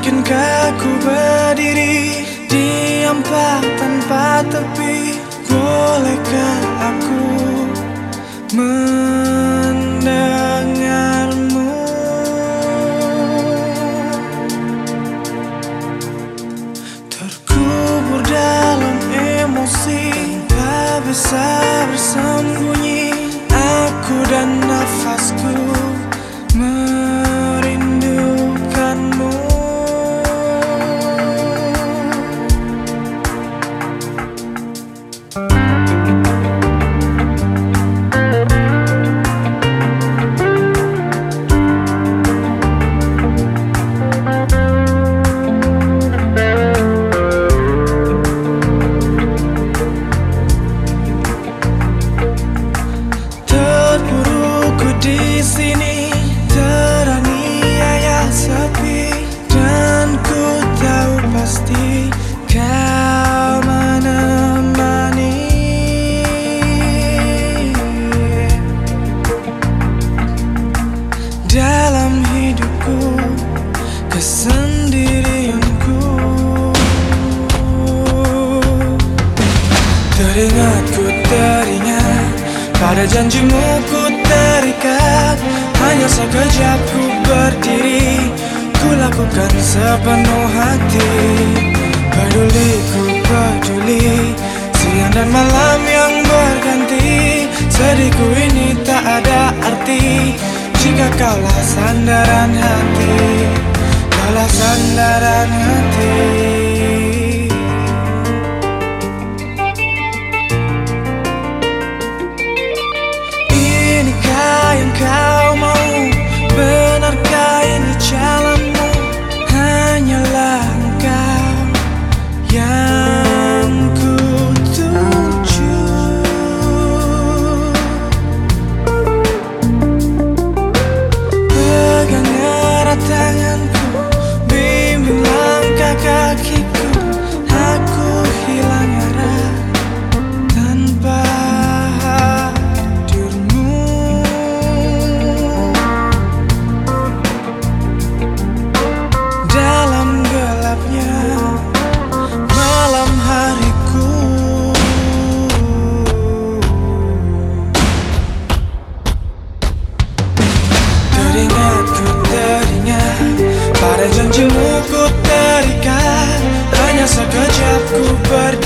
Yakinkah ku berdiri Diam pak tanpa tepi? Bolehkah aku mendengarmu? Terkubur dalam emosi Tanpa bisa bersembunyi. Aku dan nafasku kesendirianku teringat ku teringat. Pada janjimu ku terikat. Hanya sekejap ku berdiri. Ku lakukan sepenuh hati. Peduli ku peduli. Siang dan malam yang berganti. Sedihku ini tak ada arti. Jika kaulah sandaran hati Kaulah sandaran hati Pada janjimu ku terikat Hanya sekejap ku pergi